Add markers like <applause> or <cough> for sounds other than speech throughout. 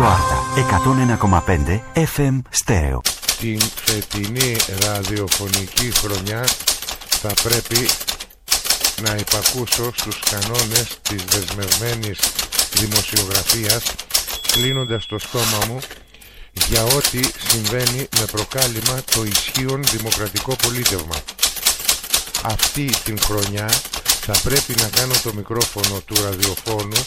Ράδιο Άρτα 101,5 FM Στέρεο. Την φετινή ραδιοφωνική χρονιά θα πρέπει να υπακούσω στους κανόνες της δεσμευμένης δημοσιογραφίας κλείνοντας το στόμα μου για ό,τι συμβαίνει με προκάλημα το ισχύον δημοκρατικό πολίτευμα. Αυτή την χρονιά θα πρέπει να κάνω το μικρόφωνο του ραδιοφώνου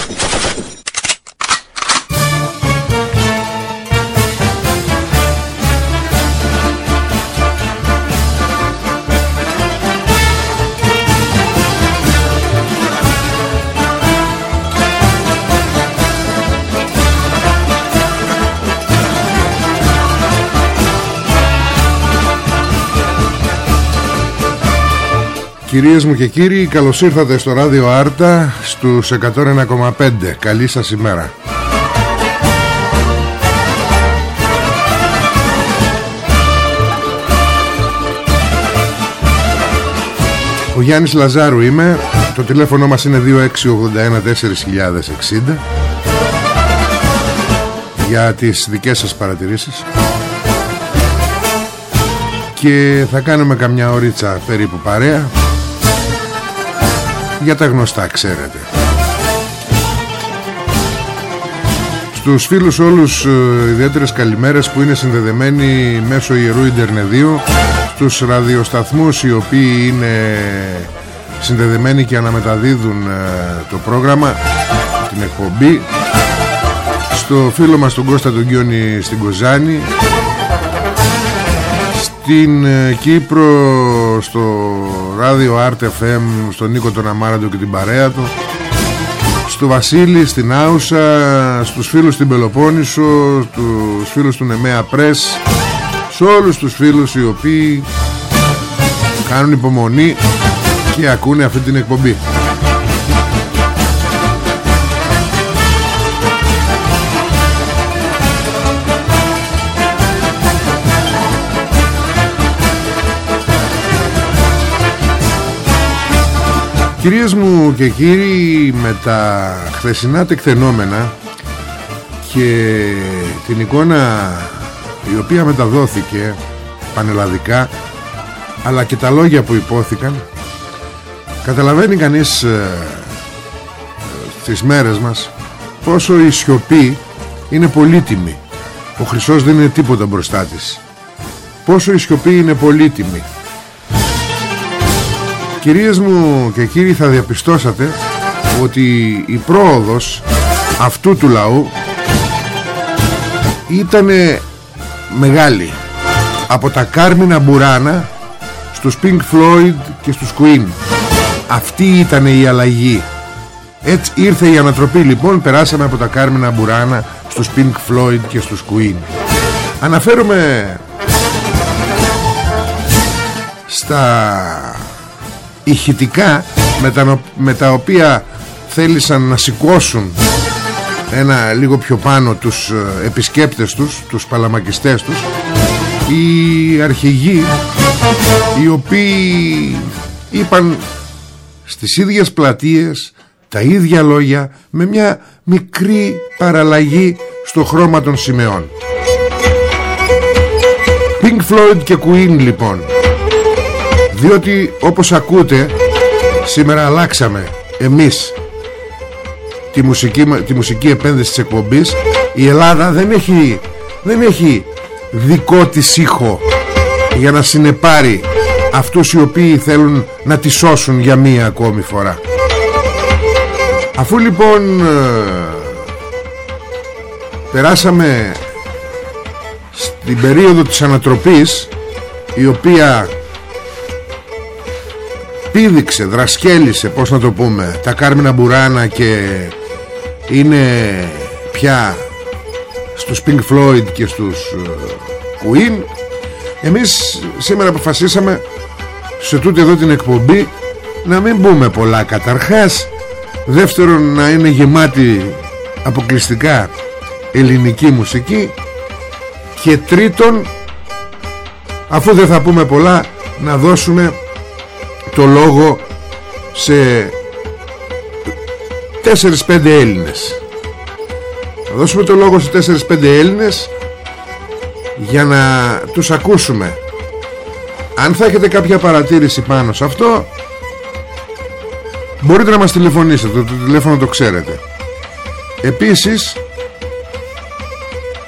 Κυρίες μου και κύριοι, καλώς ήρθατε στο ράδιο Άρτα στους 101,5. Καλή σας ημέρα. Ο Γιάννης Λαζάρου είμαι Το τηλέφωνο μας είναι 2681-4060 Για τις δικές σας παρατηρήσεις Και θα κάνουμε καμιά ωρίτσα περίπου παρέα για τα γνωστά ξέρετε. Στους φίλους όλους ε, ιδιαίτερες καλημέρες που είναι συνδεδεμένοι μέσω Ιερού Ιντερνεδίου Στους ραδιοσταθμούς οι οποίοι είναι συνδεδεμένοι και αναμεταδίδουν ε, το πρόγραμμα Την εκπομπή. Στο φίλο μας τον Κώστα τον Γκιόνι στην Κοζάνη. Στην ε, Κύπρο στο ράδιο Art FM στον Νίκο τον Αμάραντο και την παρέα του. Στο Βασίλη, στην Άουσα στους φίλους στην Πελοπόννησο στους φίλους του Νεμέα Πρέσ σε όλους τους φίλους οι οποίοι κάνουν υπομονή και ακούνε αυτή την εκπομπή Κυρίες μου και κύριοι με τα χθεσινά τεκτενόμενα και την εικόνα η οποία μεταδόθηκε πανελλαδικά αλλά και τα λόγια που υπόθηκαν καταλαβαίνει κανείς ε, τις μέρες μας πόσο η σιωπή είναι πολύτιμη. Ο χρυσός δεν είναι τίποτα μπροστά της. Πόσο η σιωπή είναι πολύτιμη Κυρίες μου και κύριοι θα διαπιστώσατε ότι η πρόοδος αυτού του λαού ήταν μεγάλη. Από τα Κάρμινα Μπουράνα στους Pink Floyd και στους Queen. Αυτή ήταν η αλλαγή. Έτσι ήρθε η ανατροπή λοιπόν περάσαμε από τα Κάρμινα Μπουράνα στους Pink Floyd και στους Queen. Αναφέρομαι στα ηχητικά με τα, με τα οποία θέλησαν να σηκώσουν ένα λίγο πιο πάνω τους ε, επισκέπτες τους τους παλαμακιστές τους οι αρχηγοί οι οποίοι είπαν στις ίδιες πλατείες τα ίδια λόγια με μια μικρή παραλλαγή στο χρώμα των σημεών. Pink Floyd και Queen λοιπόν διότι όπως ακούτε σήμερα αλλάξαμε εμείς τη μουσική, τη μουσική επένδυση της εκπομπής. Η Ελλάδα δεν έχει, δεν έχει δικό της ήχο για να συνεπάρει αυτούς οι οποίοι θέλουν να τη σώσουν για μία ακόμη φορά. Αφού λοιπόν ε, περάσαμε στην περίοδο της ανατροπής η οποία πήδηξε, δρασκέλισε πως να το πούμε τα Κάρμινα Μπουράνα και είναι πια στους Pink Floyd και στους ε, Queen. Εμείς σήμερα αποφασίσαμε σε τούτη εδώ την εκπομπή να μην πούμε πολλά καταρχάς. Δεύτερον να είναι γεμάτη αποκλειστικά ελληνική μουσική. Και τρίτον αφού δεν θα πούμε πολλά να δώσουμε το λόγο σε 4-5 Έλληνες. Θα δώσουμε το λόγο σε 4-5 Έλληνες για να τους ακούσουμε. Αν θα έχετε κάποια παρατήρηση πάνω σε αυτό μπορείτε να μας τηλεφωνήσετε το, το τηλέφωνο το ξέρετε. Επίσης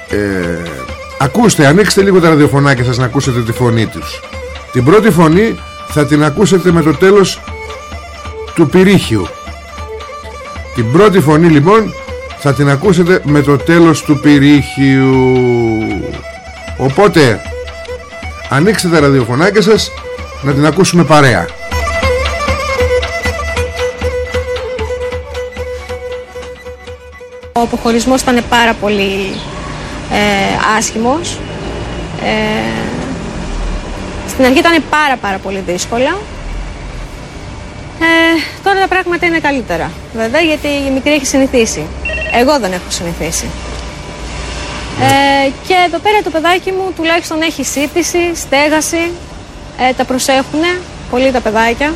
ε, ακούστε ανοίξτε λίγο τα ραδιοφωνάκια σας να ακούσετε τη φωνή τους. Την πρώτη φωνή θα την ακούσετε με το τέλος του πυρίχιου την πρώτη φωνή λοιπόν θα την ακούσετε με το τέλος του πυρίχιου οπότε ανοίξτε τα ραδιοφωνάκια σας να την ακούσουμε παρέα. Ο αποχωρισμός ήταν πάρα πολύ ε, άσχημος. Ε, στην αρχή ήταν πάρα πάρα πολύ δύσκολα. Ε, τώρα τα πράγματα είναι καλύτερα, βέβαια, γιατί η μικρή έχει συνηθίσει. Εγώ δεν έχω συνηθίσει. Ε, και εδώ πέρα το παιδάκι μου τουλάχιστον έχει σύντηση, στέγαση, ε, τα προσέχουν πολύ τα παιδάκια.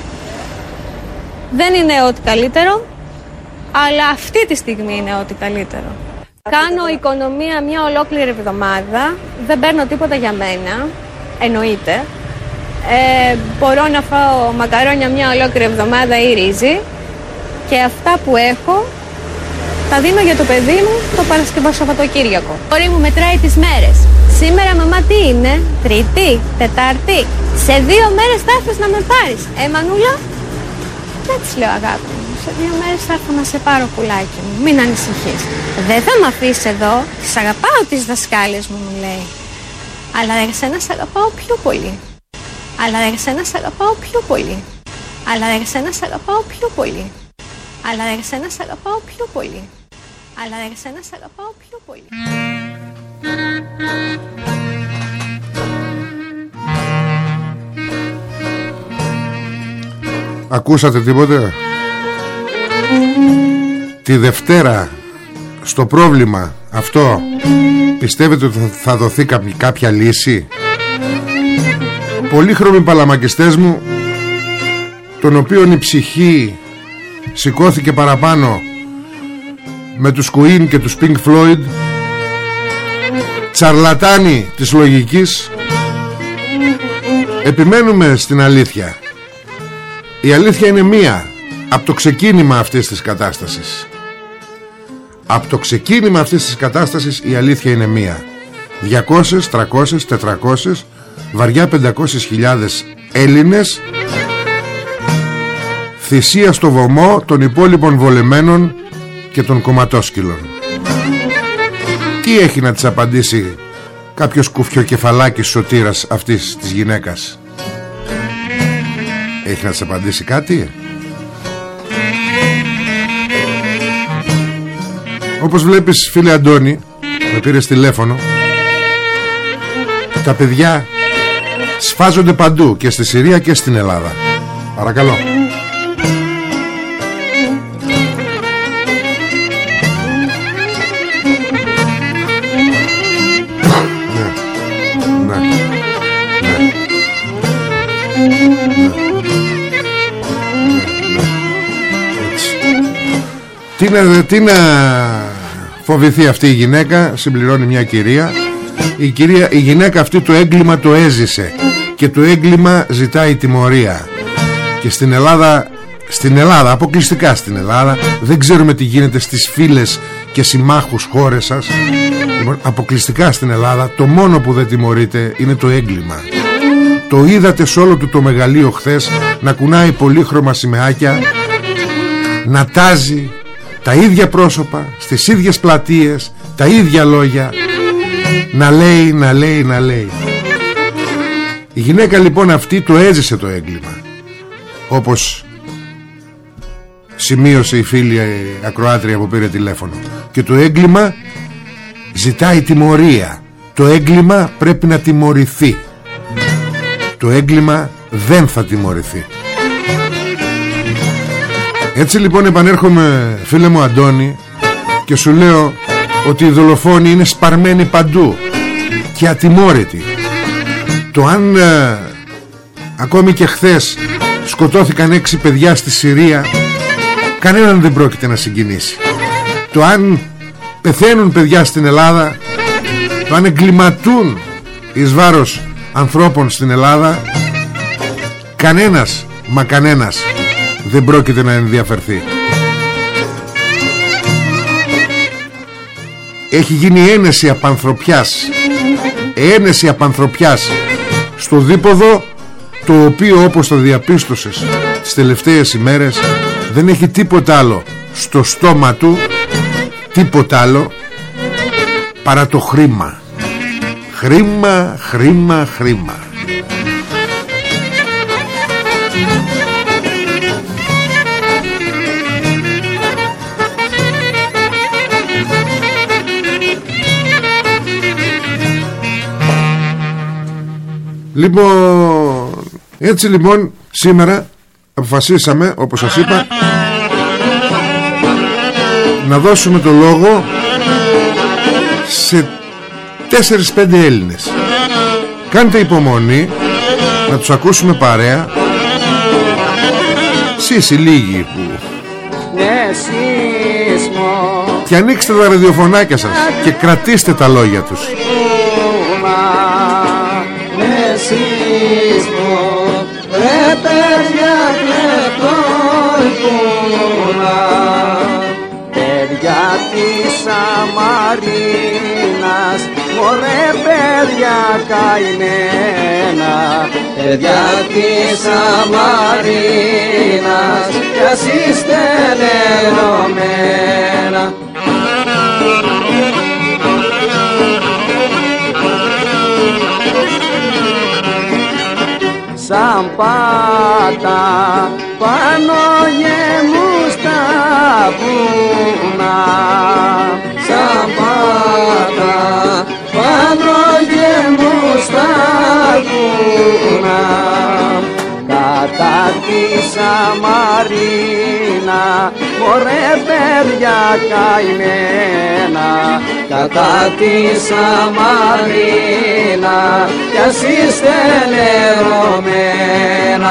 Δεν είναι ό,τι καλύτερο, αλλά αυτή τη στιγμή είναι ό,τι καλύτερο. Κάνω οικονομία μια ολόκληρη εβδομάδα, δεν παίρνω τίποτα για μένα, εννοείται. Ε, μπορώ να φάω μακαρόνια μια ολόκληρη εβδομάδα ή ρύζι και αυτά που έχω τα δίνω για το παιδί μου το Παρασκευό Σαββατοκύριακο. Μπορεί μου μετράει τις μέρες. Σήμερα μαμά τι είναι, Τρίτη, Τετάρτη. Σε δύο μέρες θα έρθεις να με πάρεις. Ε, Μανούλα, έτσι λέω αγάπη μου. Σε δύο μέρες θα έρθω να σε πάρω πουλάκι μου. Μην ανησυχείς. Δεν θα με αφήσεις εδώ. Τις αγαπάω τις δασκάλες μου, μου λέει. Αλλά εσένα σ' αγαπάω πιο πολύ. Αλλά εσένα σ' αγαπάω πιο πολύ. Αλλά εσένα σ' αγαπάω πιο πολύ. Αλλά εσένα σ' αγαπάω πιο πολύ. Αλλά εσένα σ' αγαπάω πιο πολύ. Ακούσατε τίποτε; Τη Δευτέρα Στο πρόβλημα αυτό Πιστεύετε ότι θα δοθεί κάποια λύση; Πολύχρωμοι παλαμακιστές μου Τον οποίον η ψυχή Σηκώθηκε παραπάνω Με τους Queen και τους Pink Floyd Τσαρλατάνοι της λογικής Επιμένουμε στην αλήθεια. Η αλήθεια είναι μία Από το ξεκίνημα αυτής της κατάστασης. Από το ξεκίνημα αυτής της κατάστασης Η αλήθεια είναι μία. 200, 300, 400 Βαριά 500 χιλιάδες Έλληνες. Θυσία στο βωμό Των υπόλοιπων βολεμένων Και των κομματόσκυλων. Τι έχει να της απαντήσει Κάποιος κουφιοκεφαλάκης σωτήρας αυτής της γυναίκας; Έχει να σε απαντήσει κάτι; Όπως βλέπεις φίλε Αντώνη Με πήρες τηλέφωνο. Τα παιδιά Σφάζονται παντού Και στη Συρία και στην Ελλάδα. Παρακαλώ. Τι να, τι να φοβηθεί αυτή η γυναίκα Συμπληρώνει μια κυρία η, κυρία η γυναίκα αυτή το έγκλημα το έζησε Και το έγκλημα ζητάει τιμωρία. Και στην Ελλάδα Στην Ελλάδα, αποκλειστικά στην Ελλάδα Δεν ξέρουμε τι γίνεται στις φίλες Και συμμάχους χώρες σας. Λοιπόν, Αποκλειστικά στην Ελλάδα Το μόνο που δεν τιμωρείται είναι το έγκλημα. Το είδατε σε όλο του το μεγαλείο χθες Να κουνάει πολύχρωμα σημαίακια να τάζει τα ίδια πρόσωπα στις ίδιες πλατείες τα ίδια λόγια να λέει, να λέει, να λέει. Η γυναίκα λοιπόν αυτή το έζησε το έγκλημα. Όπως σημείωσε η φίλη ακροάτρια που πήρε τηλέφωνο. Και το έγκλημα ζητάει τιμωρία. Το έγκλημα πρέπει να τιμωρηθεί. Το έγκλημα δεν θα τιμωρηθεί. Έτσι λοιπόν επανέρχομαι φίλε μου Αντώνη και σου λέω ότι οι δολοφόνοι είναι σπαρμένοι παντού και ατιμόρυτοι. Το αν ε, ακόμη και χθες σκοτώθηκαν έξι παιδιά στη Συρία κανέναν δεν πρόκειται να συγκινήσει. Το αν πεθαίνουν παιδιά στην Ελλάδα το αν εγκληματούν εις βάρος ανθρώπων στην Ελλάδα κανένας μα κανένας δεν πρόκειται να ενδιαφερθεί έχει γίνει ένεση απανθρωπιάς. Ένεση απανθρωπιάς. Στο δίποδο το οποίο όπως το διαπίστωσες τις τελευταίες ημέρες δεν έχει τίποτα άλλο στο στόμα του τίποτα άλλο παρά το χρήμα. Χρήμα, χρήμα, χρήμα Λοιπόν, έτσι λοιπόν σήμερα αποφασίσαμε όπως σας είπα να δώσουμε το λόγο σε 4-5 Έλληνες. Κάντε υπομονή να τους ακούσουμε παρέα. Εσείς οι λίγοι που. Και ανοίξτε τα ραδιοφωνάκια σας Και κρατήστε τα λόγια τους καημένα Παιδιά της Σαμαρίνας Κι ας είστε λερωμένα Σαν πάτα πάνω γεμού στα βουνά. Σαν πάτα βουνά κατά τη Σαμαρίνα μωρέ παιδιά καημένα. Κατά τη Σαμαρίνα κι ας είστε λερωμένα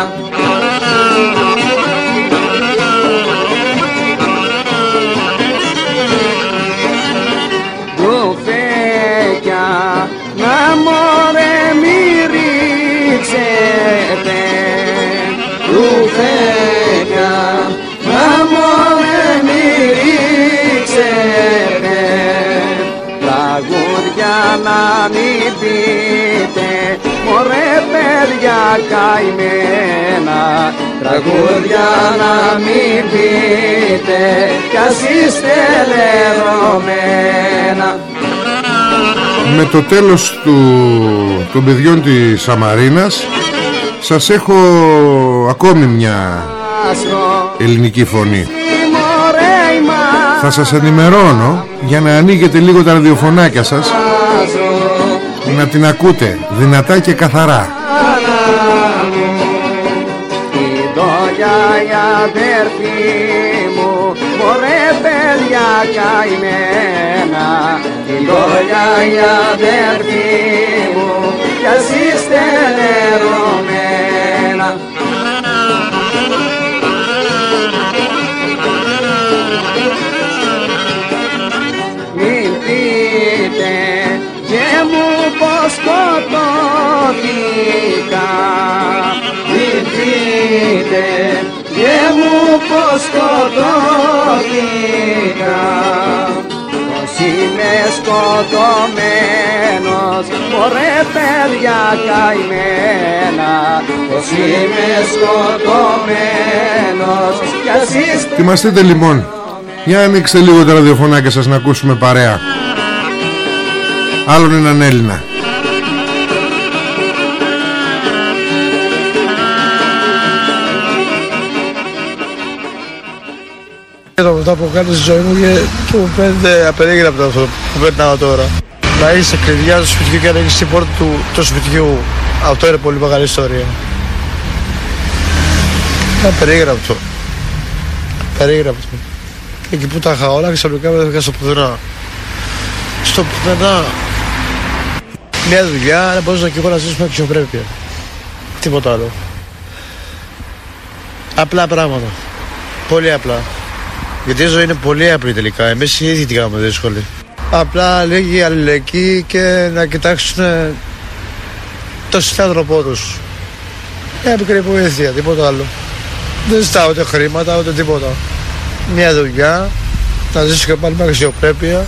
να μην πείτε μωρέ παιδιά καημένα τραγούδια να μην πείτε κι ας είστε λερωμένα. Με το τέλος του, των παιδιών της Σαμαρίνας σας έχω ακόμη μια ελληνική φωνή. Θα σας ενημερώνω για να ανοίγετε λίγο τα ραδιοφωνάκια σας να την ακούτε δυνατά και καθαρά. Καημένα την κόλια η αδερφή μου κι ας είστε λερωμένα σκοτώθηκα. Μην πείτε και μου πως σκοτώθηκα. Πως είμαι σκοτωμένος μωρέ παιδιά καημένα. Πως είμαι σκοτωμένος κι ας είστε Θυμαστείτε λοιπόν. Για ανοίξτε λίγο τα ραδιοφωνάκια σας να ακούσουμε παρέα. Άλλον έναν Έλληνα Το αυτό που κάνω στη ζωής μου και, και μου φαίνεται απερίγραπτο αυτό που περνάω τώρα. Να είσαι κλειδιά του σπιτιού και να ανοίξει την πόρτα του, του σπιτιού. Αυτό είναι πολύ μεγάλη ιστορία. Απερίγραπτο. Απερίγραπτο. Εκεί που τα είχα όλα ξαφνικά με έφυγα στο πουθενά. Στο πουθενά. Μια δουλειά, να μπορούσα και εγώ να ζήσω με αξιοπρέπεια. Τίποτα άλλο. Απλά πράγματα. Πολύ απλά. Γιατί η ζωή είναι πολύ απλή τελικά. Εμείς οι ίδιοι την κάνουμε δύσκολη. Απλά λίγη αλληλεγγύη και να κοιτάξουν το συνάνθρωπό τους. Μια μικρή βοήθεια, τίποτα άλλο. Δεν ζητάω ούτε χρήματα ούτε τίποτα. Μια δουλειά, να ζήσω και πάλι με αξιοπρέπεια.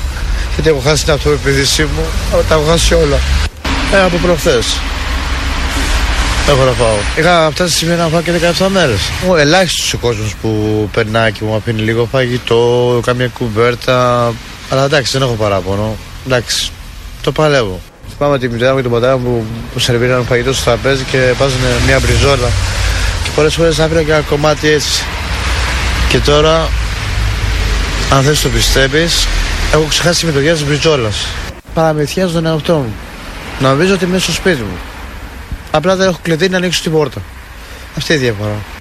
Γιατί έχω χάσει την αυτοεπιδήσή μου. Τα έχω χάσει όλα. Ε, από προχθές έχω να φάω. Είχα φτάσει σημείο να φάω και 17 μέρες. Ελάχιστος ο κόσμος που περνάει και μου αφήνει λίγο φαγητό, καμία κουβέρτα. Αλλά εντάξει, δεν έχω παράπονο. Εντάξει, το παλεύω. Πάμε τη μητέρα μου και τον πατέρα μου που σερβίραν φαγητό στο τραπέζι και βάζουν μια μπριζόλα. Και πολλές φορές άφηνα και ένα κομμάτι έτσι. Και τώρα, αν θες το πιστεύει, έχω ξεχάσει τη συμμετοχή της μπριζόλας. Παραμυθιάζω τον εαυτό μου. Νομίζω ότι είμαι στο σπίτι μου. Απλά δεν έχω κλειδί να ανοίξω την πόρτα. Αυτή η διαφορά.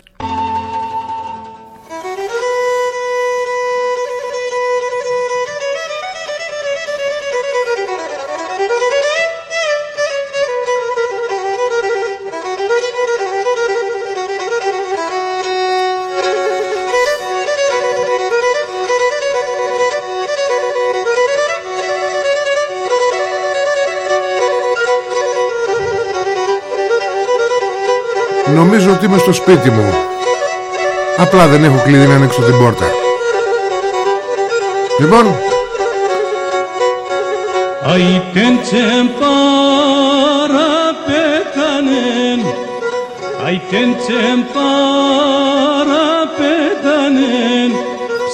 Στο σπίτι μου. Απλά δεν έχω κλειδί να ανοίξω την πόρτα. Λοιπόν. Αϊτεν τσεμπάρα πέτανεν Αϊτεν τσεμπάρα πέτανεν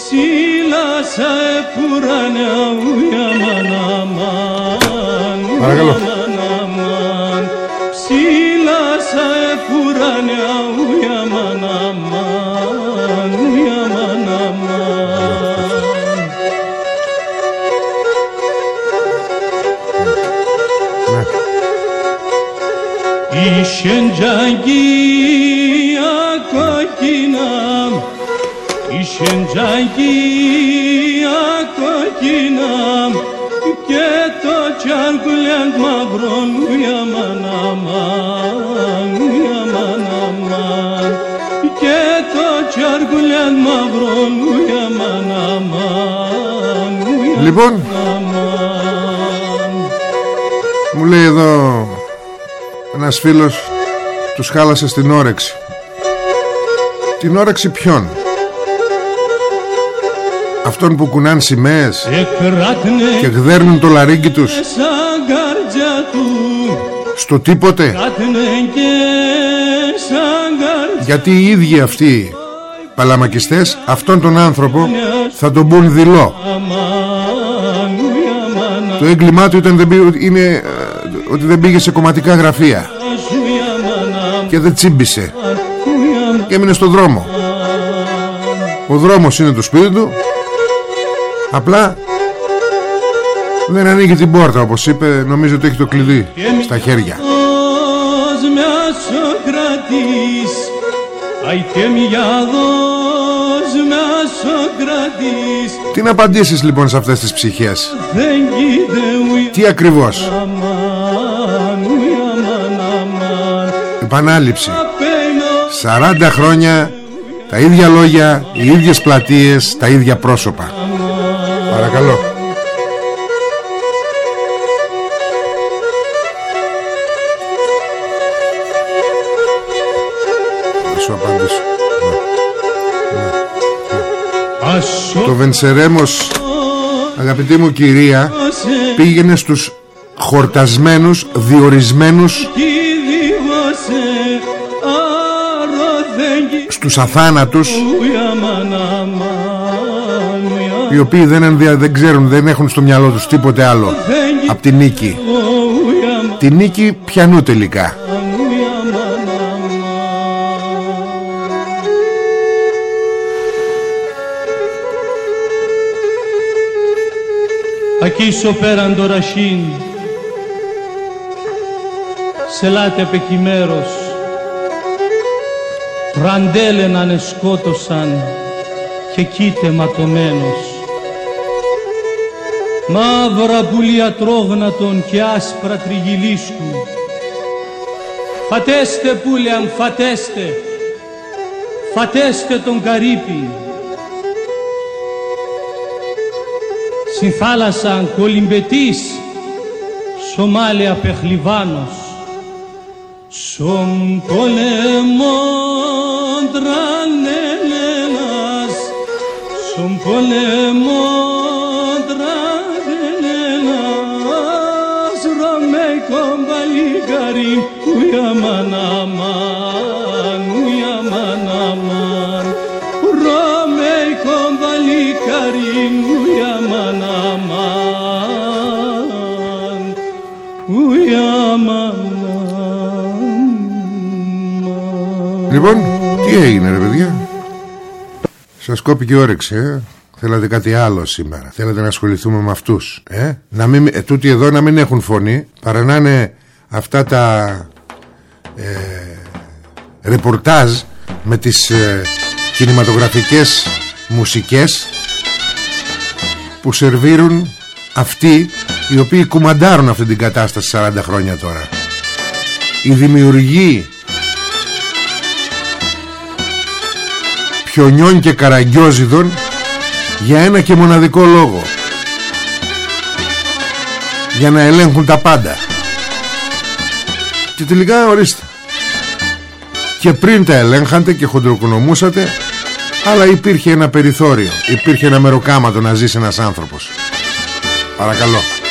Σίλασα επουράνε ουιαμαν αμάν Παρακαλώ Şencaiya kokinam Şencaiya kokinam Και το τσάρκουλιαν μαυρόν για μαναμάν Για μαναμάν Και το τσάρκουλιαν μαυρόν για μαναμάν Μου λέει εδώ ένας φίλος Τους χάλασε στην όρεξη. Την όρεξη ποιον; Αυτών που κουνάν σημαίες Εκράτνε Και γδέρνουν το λαρίκι τους. σαν καρδιά του. Στο τίποτε. Κράτνε και σαν καρδιά Γιατί οι ίδιοι αυτοί Παλαμακιστές Αυτόν τον άνθρωπο Θα τον πουν δειλό. Αμάν ουιαμαν Το έγκλημά του ήταν, δεν πήγε- είναι ε, Ότι δεν πήγε σε κομματικά γραφεία. ουιαμαν Και δεν τσίμπησε. Ουιαμαν Και έμεινε στο δρόμο. Ο δρόμος είναι το σπίτι του. Απλά Δεν ανοίγει την πόρτα όπως είπε Νομίζω ότι έχει το κλειδί στα χέρια. Ως μια Σοκρατής Αϊτε μια δος μια Σοκρατής Τι να απαντήσεις λοιπόν σε αυτές τις ψυχές; Δεν γίδε Τι ακριβώς; Επανάληψη. Απένω 40 χρόνια Τα ίδια λόγια Οι ίδιες πλατείες Τα ίδια πρόσωπα. Παρακαλώ. Θα σου απαντήσω. Ασο Το Βενσερέμος Αγαπητή μου κυρία Πήγαινε στους χορτασμένους Διορισμένους τους αθάνατους οι οποίοι δεν, ενδια... δεν ξέρουν, δεν έχουν στο μυαλό τους τίποτε άλλο από τη νίκη. Τη νίκη πιανού τελικά. Aquí soperan dorashin, selate μέρος ρασίν σε λάτε πεκυμέρος ραντέλεναν εσκότωσαν και κοίτε ματωμένος. Μαύρα πουλία τρόγνατον και άσπρα τριγυλίσκου φατέστε πουλιαν φατέστε. Φατέστε τον καρύπη Στην θάλασσα κολυμπετής Σομάλια πεχλιβάνος Σον πολέμον τρανέλενας Σον πολέμον τρανέλενας Ρωμαϊκό μπαλίκαρι Ουιαμαν αμάν Ουιαμαν αμάν Ρωμαϊκό μπαλίκαρι Λοιπόν, τι έγινε ρε παιδιά; Σας κόπηκε η όρεξη ε; Θέλατε κάτι άλλο σήμερα. Θέλατε να ασχοληθούμε με αυτούς ε; να μην, ε, Τούτοι εδώ να μην έχουν φωνή Παρά να είναι αυτά τα ε, Ρεπορτάζ Με τις ε, Κινηματογραφικές Μουσικές Που σερβίρουν Αυτοί οι οποίοι κουμαντάρουν αυτή την κατάσταση 40 χρόνια τώρα. Οι δημιουργοί πιονιών και καραγκιόζιδων για ένα και μοναδικό λόγο. Για να ελέγχουν τα πάντα. Και τελικά ορίστε. Και πριν τα ελέγχατε και χοντροκονομούσατε αλλά υπήρχε ένα περιθώριο. Υπήρχε ένα μεροκάματο να ζήσει ένας άνθρωπος. Παρακαλώ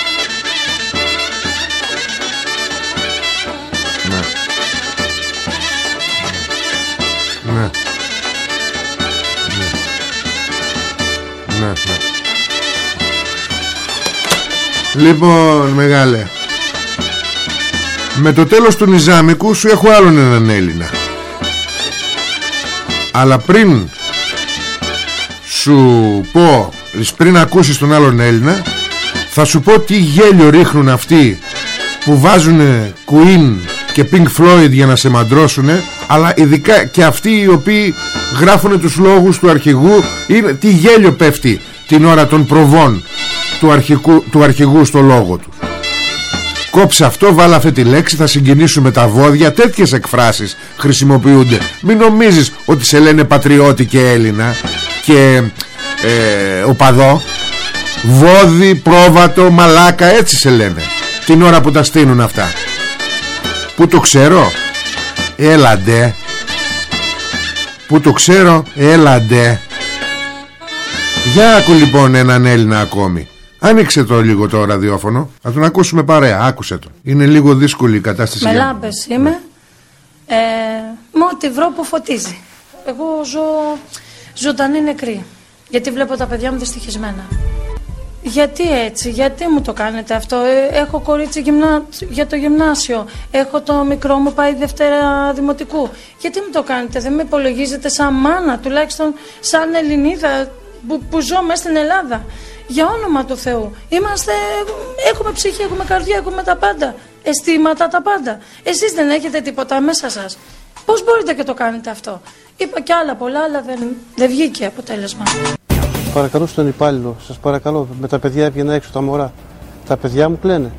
Λοιπόν μεγάλε. Με το τέλος του Νιζάμικου σου έχω άλλον έναν Έλληνα. Αλλά πριν Σου πω Πριν ακούσεις τον άλλον Έλληνα Θα σου πω τι γέλιο ρίχνουν αυτοί Που βάζουν Queen και Pink Floyd για να σε μαντρώσουνε αλλά ειδικά και αυτοί οι οποίοι γράφουν τους λόγους του αρχηγού είναι, τι γέλιο πέφτει την ώρα των προβών του, αρχικού, του αρχηγού στο λόγο του. Κόψε αυτό βάλε αυτή τη λέξη θα συγκινήσουμε τα βόδια. Τέτοιες εκφράσεις χρησιμοποιούνται. Μην νομίζεις ότι σε λένε πατριώτη και Έλληνα και ε, οπαδό. Βόδι, πρόβατο, μαλάκα έτσι σε λένε. Την ώρα που τα στείνουν αυτά. Που το ξέρω; Έλαντε. Που το ξέρω; Έλαντε. Για άκου λοιπόν έναν Έλληνα ακόμη Άνοιξε το λίγο το ραδιόφωνο Θα τον ακούσουμε παρέα Άκουσε το Είναι λίγο δύσκολη η κατάσταση Με για- λάμπες είμαι. Ε, με ό,τι βρω που φωτίζει. Εγώ ζω ζωντανή νεκρή. Γιατί βλέπω τα παιδιά μου δυστυχισμένα. Γιατί έτσι, γιατί μου το κάνετε αυτό; Ε, έχω κορίτσι γυμνά, για το γυμνάσιο. Έχω το μικρό μου πάει Δευτέρα Δημοτικού. Γιατί μου το κάνετε, δεν με υπολογίζετε σαν μάνα, τουλάχιστον σαν Ελληνίδα που, που ζω μέσα στην Ελλάδα. Για όνομα του Θεού. Είμαστε, έχουμε ψυχή, έχουμε καρδιά, έχουμε τα πάντα. Αισθήματα τα πάντα. Εσείς δεν έχετε τίποτα μέσα σας. Πώς μπορείτε και το κάνετε αυτό; Είπα κι άλλα πολλά, αλλά δεν, δεν βγήκε αποτέλεσμα. Παρακαλώ στον υπάλληλο, σας παρακαλώ. Με τα παιδιά έβγαινα έξω τα μωρά. Τα παιδιά μου κλαίνε.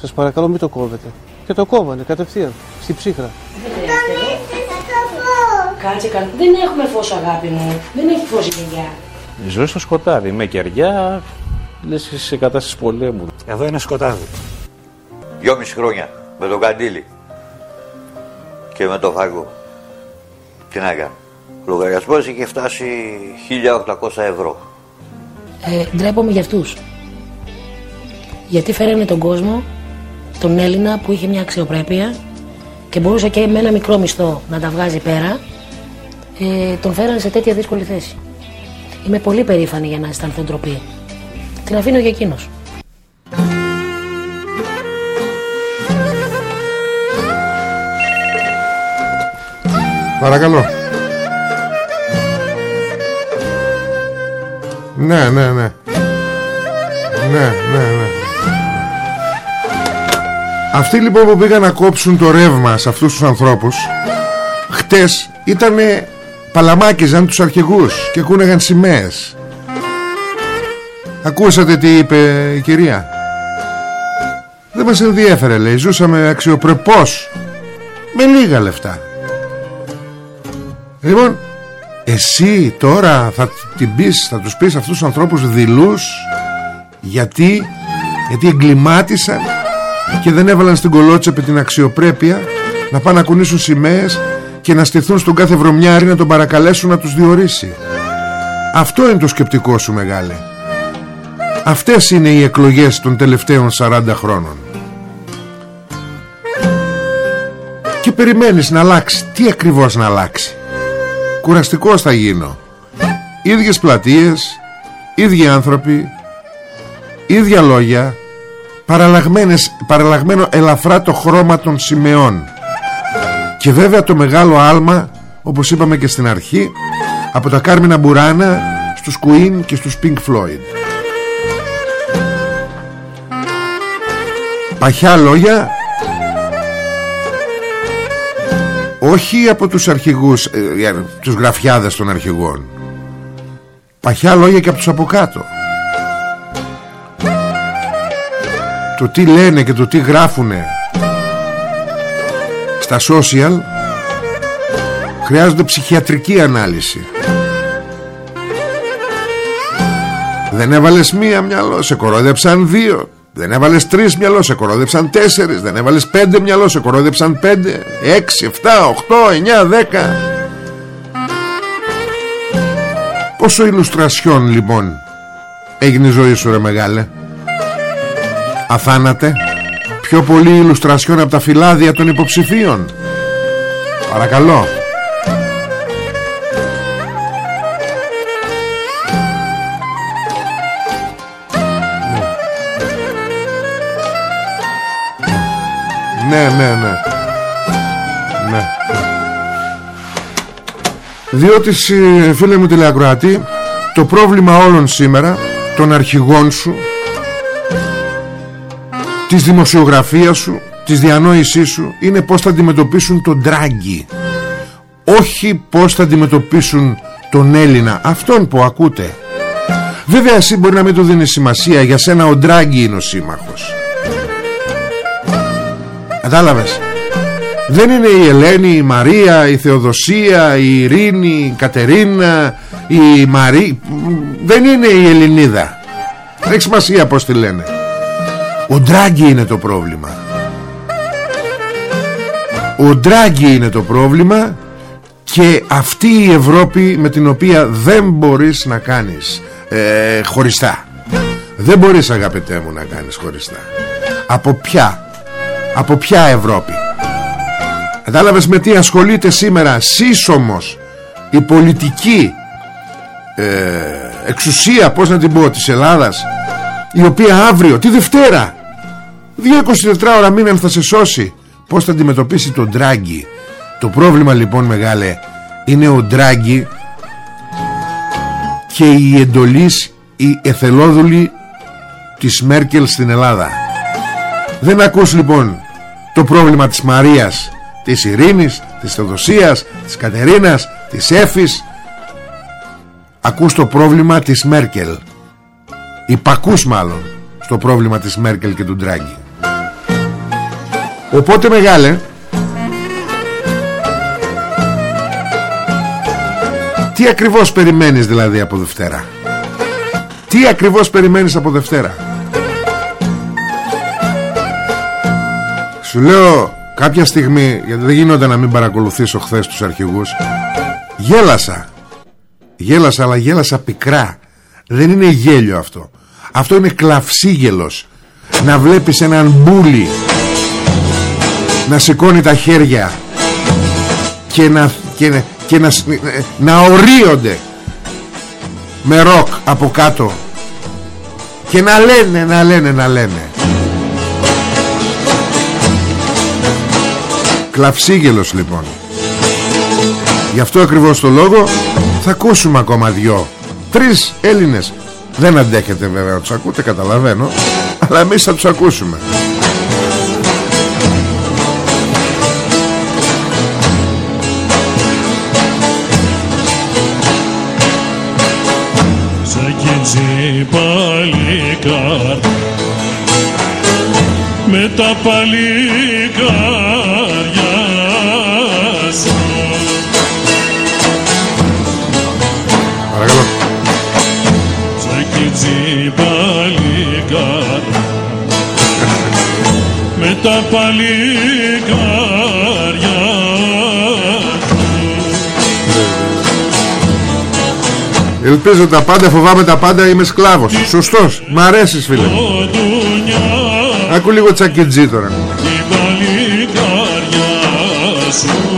Σας παρακαλώ μην το κόβετε. Και το κόβανε κατευθείαν, στη ψύχρα. Κάτσε καλά. Δεν έχουμε φως αγάπη μου. Δεν έχει φως η γενιά. Η ζωή στο σκοτάδι, με κεριά, λες σε κατάσταση πολέμου. Εδώ είναι σκοτάδι. Δυόμιση χρόνια με το καντήλι και με το φάγκο. Τι να κάνω. Ο λογαριασμός είχε φτάσει 1800 ευρώ. Ε, ντρέπομαι για αυτούς. Γιατί φέρανε τον κόσμο, τον Έλληνα που είχε μια αξιοπρέπεια και μπορούσε και με ένα μικρό μισθό να τα βγάζει πέρα, ε, τον φέρανε σε τέτοια δύσκολη θέση. Είμαι πολύ περήφανη για να αισθανθώ ντροπή. Την αφήνω για εκείνος. Παρακαλώ Ναι ναι ναι Ναι, ναι, ναι. Αυτοί λοιπόν που πήγαν να κόψουν το ρεύμα σε αυτούς τους ανθρώπους Χτες ήτανε παλαμάκιζαν τους αρχηγούς και κούνεγαν σημαίες. Ακούσατε τι είπε η κυρία; Δεν μας ενδιέφερε λέει. Ζούσαμε αξιοπρεπώς Με λίγα λεφτά. Λοιπόν Εσύ τώρα θα την πεις Θα τους πεις αυτούς τους ανθρώπους δειλούς Γιατί Γιατί εγκλημάτισαν Και δεν έβαλαν στην κολότσεπη την αξιοπρέπεια Να πάνε να κουνήσουν σημαίες Και να στηθούν στον κάθε βρωμιάρι Να τον παρακαλέσουν να τους διορίσει. Αυτό είναι το σκεπτικό σου μεγάλε Αυτές είναι οι εκλογές των τελευταίων 40 χρόνων. Και περιμένεις να αλλάξει. Τι ακριβώς να αλλάξει; Κουραστικός θα γίνω. Ίδιες πλατείες Ίδιοι άνθρωποι Ίδια λόγια παραλλαγμένες, Παραλλαγμένο ελαφρά το χρώμα των σημεών Και βέβαια το μεγάλο άλμα Όπως είπαμε και στην αρχή Από τα Κάρμινα Μπουράνα Στους Queen και στους Pink Floyd. Παχιά λόγια. Όχι από τους αρχηγούς ε, Τους γραφιάδες των αρχηγών. Παχιά λόγια και από τους από κάτω. Το τι λένε και το τι γράφουνε Στα social Χρειάζονται ψυχιατρική ανάλυση. Δεν έβαλες μία μυαλό Σε κορόδεψαν δύο. Δεν έβαλες τρεις μυαλό, σε κορόδεψαν τέσσερις. Δεν έβαλες πέντε μυαλό, σε κορόδεψαν πέντε. Έξι, εφτά, οχτώ, εννιά, δέκα. Πόσο ηλουστρασιόν λοιπόν Έγινε η ζωή σου ρε μεγάλε; Αθάνατε; Πιο πολύ ηλουστρασιόν από τα φυλάδια των υποψηφίων Παρακαλώ Ναι, ναι, ναι. Ναι. Διότι φίλε μου τηλεακροατή Το πρόβλημα όλων σήμερα Των αρχηγών σου Της δημοσιογραφίας σου Της διανόησής σου Είναι πως θα αντιμετωπίσουν τον Τράγκη Όχι πως θα αντιμετωπίσουν Τον Έλληνα Αυτόν που ακούτε. Βέβαια εσύ μπορεί να μην του δίνεις σημασία Για σένα ο Ντράγκη είναι ο σύμμαχος. Κατάλαβες; Δεν είναι η Ελένη, η Μαρία, η Θεοδοσία, η Ειρήνη, η Κατερίνα Η Μαρή Δεν είναι η Ελληνίδα. Δεν έχει σημασία πως τη λένε Ο Ντράγκη είναι το πρόβλημα. Ο Ντράγκη είναι το πρόβλημα Και αυτή η Ευρώπη με την οποία δεν μπορείς να κάνεις ε, χωριστά. Δεν μπορείς αγαπητέ μου να κάνεις χωριστά. Από ποια από ποια Ευρώπη. Κατάλαβες με τι ασχολείται σήμερα Σύσσωμος Η πολιτική ε, Εξουσία Πώς να την πω της Ελλάδας Η οποία αύριο Τη Δευτέρα 2-24 ώρα μήναν θα σε σώσει Πώς θα αντιμετωπίσει τον Ντράγκη Το πρόβλημα λοιπόν μεγάλε Είναι ο Ντράγκη Και η εντολής Η εθελόδουλη Της Μέρκελ στην Ελλάδα δεν ακούς λοιπόν το πρόβλημα της Μαρίας, της Ειρήνης, της Θεοδοσίας, της Κατερίνας, της Έφης. Ακούς το πρόβλημα της Μέρκελ. Υπακούς μάλλον στο πρόβλημα της Μέρκελ και του Ντράγκη. Οπότε μεγάλε. Τι ακριβώς περιμένεις δηλαδή από Δευτέρα; Τι ακριβώς περιμένεις από Δευτέρα; Σου λέω κάποια στιγμή Γιατί δεν γίνονται να μην παρακολουθήσω χθες τους αρχηγούς Γέλασα. Γέλασα αλλά γέλασα πικρά. Δεν είναι γέλιο αυτό. Αυτό είναι κλαυσίγελος. Να βλέπεις έναν μπούλι Να σηκώνει τα χέρια Και να, και, και να, να ορίονται Με ροκ από κάτω Και να λένε, να λένε, να λένε. Κλαυσίγελος λοιπόν. Γι' αυτό ακριβώς το λόγο Θα ακούσουμε ακόμα δυο Τρεις Έλληνες. Δεν αντέχετε βέβαια να τους ακούτε καταλαβαίνω Αλλά εμείς θα τους ακούσουμε Σακίτζι παλικάρ με τα παλικάρια σου. Παρακαλώ. Σακίτζι παλικάρ <laughs> με τα παλικάρια Ελπίζω τα πάντα, φοβάμαι τα πάντα, είμαι σκλάβος. Σωστός, μ' αρέσεις φίλε μου. Άκου λίγο τσακιτζί τώρα. Η παλικάρια σου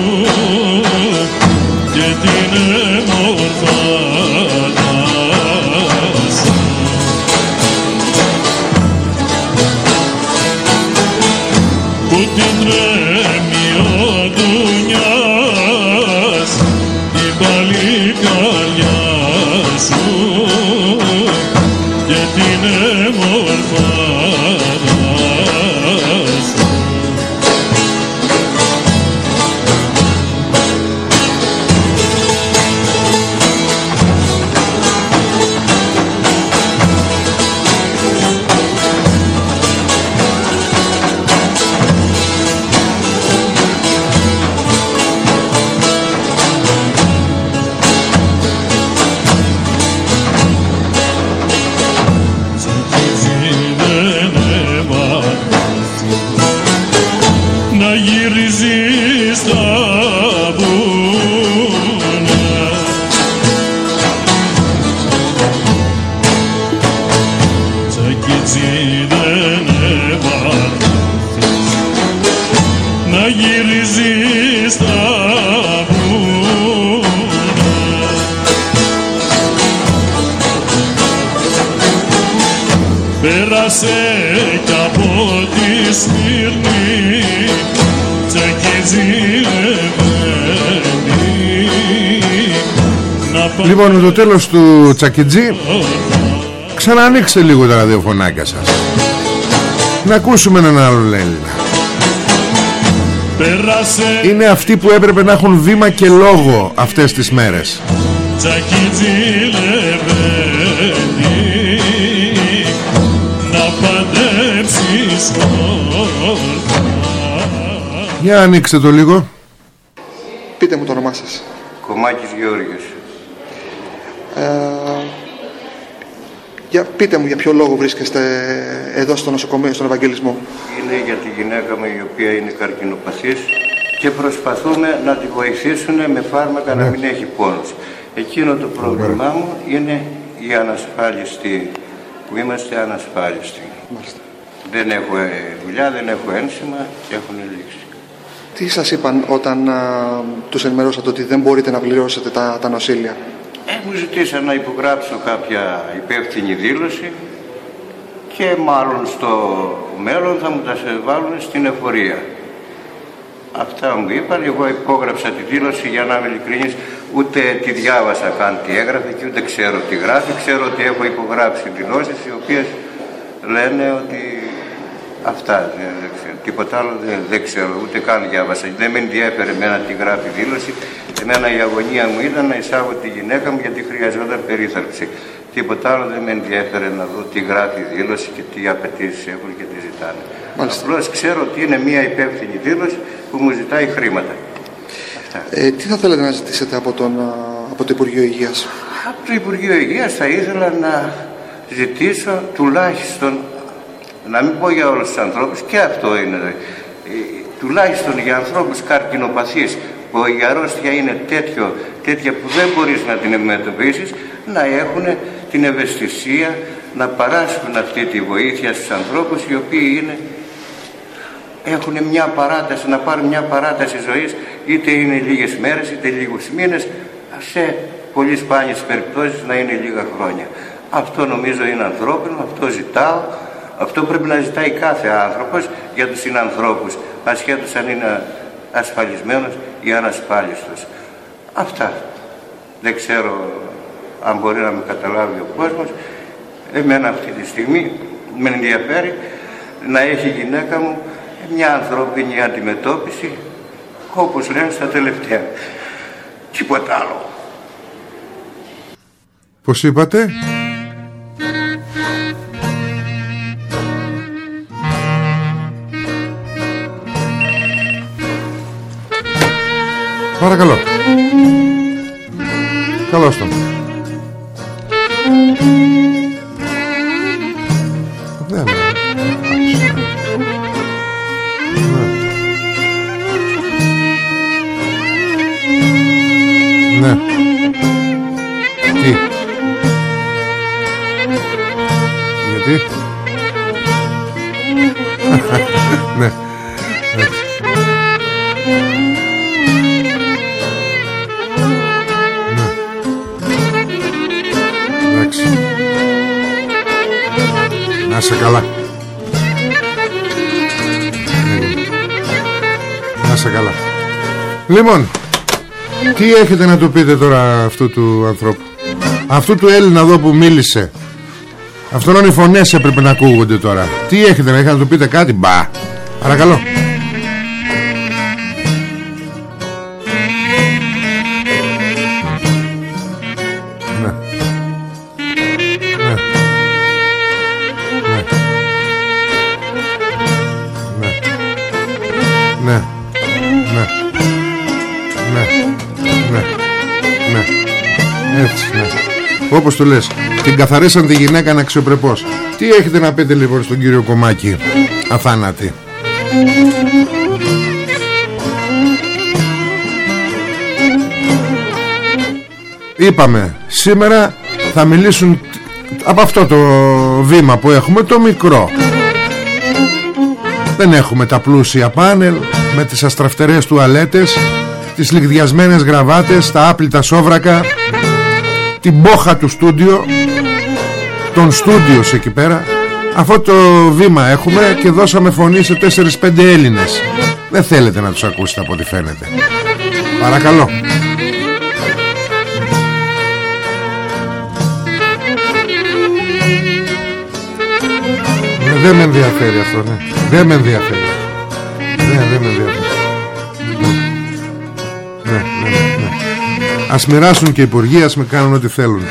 το τέλος του τσακιτζή Ξανανοίξτε λίγο τα ραδιοφωνάκια σας. Να ακούσουμε έναν άλλον Έλληνα. Πέρασε Είναι αυτοί που έπρεπε να έχουν βήμα και λόγο αυτές τις μέρες. Τσακίζει λεβέντη να παντρέψεις όρθα Για ανοίξτε το λίγο Πείτε μου το όνομά σας. Κομμάκης Γεώργιος. Ε, για, πείτε μου για ποιο λόγο βρίσκεστε εδώ στο νοσοκομείο, στον Ευαγγελισμό. Είναι για τη γυναίκα μου η οποία είναι καρκινοπαθής και προσπαθούμε να τη βοηθήσουν με φάρμακα να μην έχει πόνους. Εκείνο το πρόβλημά μου είναι η ανασφάλιστη, που είμαστε ανασφάλιστοι. Δεν έχω ε, δουλειά, δεν έχω ένσημα και έχουν λήξει. Τι σας είπαν όταν α, τους ενημερώσατε ότι δεν μπορείτε να πληρώσετε τα, τα νοσήλια; Ε, μου ζητήσαν να υπογράψω κάποια υπεύθυνη δήλωση και μάλλον στο μέλλον θα μου τα σε βάλουν στην εφορία. Αυτά μου είπαν, εγώ υπόγραψα τη δήλωση για να είμαι ειλικρινής, ούτε τη διάβασα καν τι έγραφε και ούτε ξέρω τι γράφει. Ξέρω ότι έχω υπογράψει δηλώσεις οι οποίες λένε ότι αυτά, δεν, δεν ξέρω, τίποτα άλλο δεν, δεν ξέρω, ούτε καν διάβασα. Δεν με ενδιαφέρε εμένα τι γράφει η δήλωση. Εμένα η αγωνία μου ήταν να εισάγω τη γυναίκα μου γιατί χρειαζόταν περίθαλψη. Τίποτα άλλο δεν με ενδιαφέρε να δω τι γράφει η δήλωση και τι απαιτήσεις έχουν και τι ζητάνε. Απλώς ξέρω ότι είναι μια υπεύθυνη δήλωση που μου ζητάει χρήματα. Ε, τι θα θέλετε να ζητήσετε από, τον, α, από το Υπουργείο Υγείας; Από το Υπουργείο Υγείας θα ήθελα να ζητήσω τουλάχιστον, να μην πω για όλους τους ανθρώπους, και αυτό είναι, ε, τουλάχιστον για ανθρώπους καρκινοπαθείς, που η αρρώστια είναι τέτοιο, τέτοια που δεν μπορείς να την αντιμετωπίσεις, να έχουν την ευαισθησία να παράσχουν αυτή τη βοήθεια στους ανθρώπους οι οποίοι είναι έχουν μια παράταση, να πάρουν μια παράταση ζωής, είτε είναι λίγες μέρες, είτε λίγους μήνες, σε πολύ σπάνιες περιπτώσεις να είναι λίγα χρόνια. Αυτό νομίζω είναι ανθρώπινο, αυτό ζητάω, αυτό πρέπει να ζητάει κάθε άνθρωπος για τους συνανθρώπους, ασχέτως αν είναι ασφαλισμένος ή ανασφάλιστος. Αυτά. Δεν ξέρω αν μπορεί να με καταλάβει ο κόσμος εμένα αυτή τη στιγμή με ενδιαφέρει να έχει η γυναίκα μου μια ανθρώπινη αντιμετώπιση όπως λένε στα τελευταία. Τίποτα άλλο. Πώς είπατε; Παρακαλώ. Καλώς τον. Να είσαι καλά. Να είσαι καλά. Λοιπόν, τι έχετε να του πείτε τώρα αυτού του ανθρώπου; Αυτού του Έλληνα εδώ που μίλησε. Αυτόν οι φωνές έπρεπε να ακούγονται τώρα. Τι έχετε να έχετε να του πείτε κάτι; Μπα. Παρακαλώ. Όπως το λες. Την καθαρίσαν τη γυναίκα αξιοπρεπώς. Τι έχετε να πείτε λοιπόν στον κύριο Κομάκη Αθάνατη; Είπαμε Σήμερα θα μιλήσουν Από αυτό το βήμα που έχουμε Το μικρό. Δεν έχουμε τα πλούσια πάνελ Με τις αστραφτερές τουαλέτες Τις λιγδιασμένες γραβάτες Τα άπλυτα σόβρακα Την μπόχα του στούντιο Των στούντιος εκεί πέρα. Αυτό το βήμα έχουμε Και δώσαμε φωνή σε 4-5 Έλληνες. Δεν θέλετε να τους ακούσετε από ό,τι φαίνεται. Παρακαλώ. Ναι, Δεν με ενδιαφέρει αυτό ναι. Δεν με ενδιαφέρει. Ναι δεν με ενδιαφέρει Ας μοιράσουν και οι υπουργοί Ας με κάνουν ό,τι θέλουν.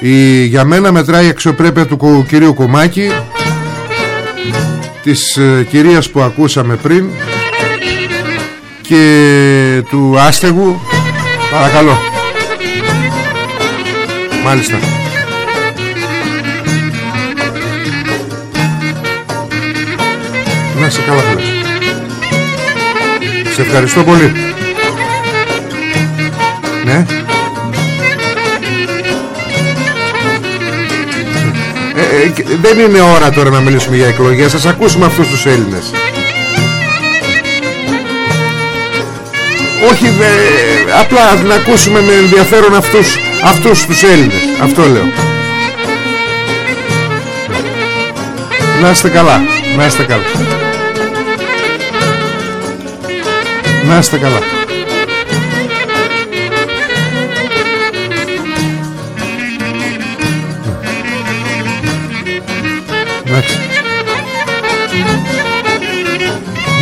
Η, Για μένα μετράει η αξιοπρέπεια του κο- κυρίου Κομάκη Της ε, κυρίας που ακούσαμε πριν Και του άστεγου. Παρακαλώ. Μάλιστα. Να σε καλά φίλε Σε ευχαριστώ πολύ. Ναι. Ε, ε, και- δεν είναι ώρα τώρα να μιλήσουμε για εκλογές. Σας ακούσουμε αυτούς τους Έλληνες. Όχι δε, Απλά να ακούσουμε με ενδιαφέρον αυτούς Αυτούς τους Έλληνες. Αυτό λέω. Να είστε καλά. Να είστε καλά Να είστε καλά. Εντάξει.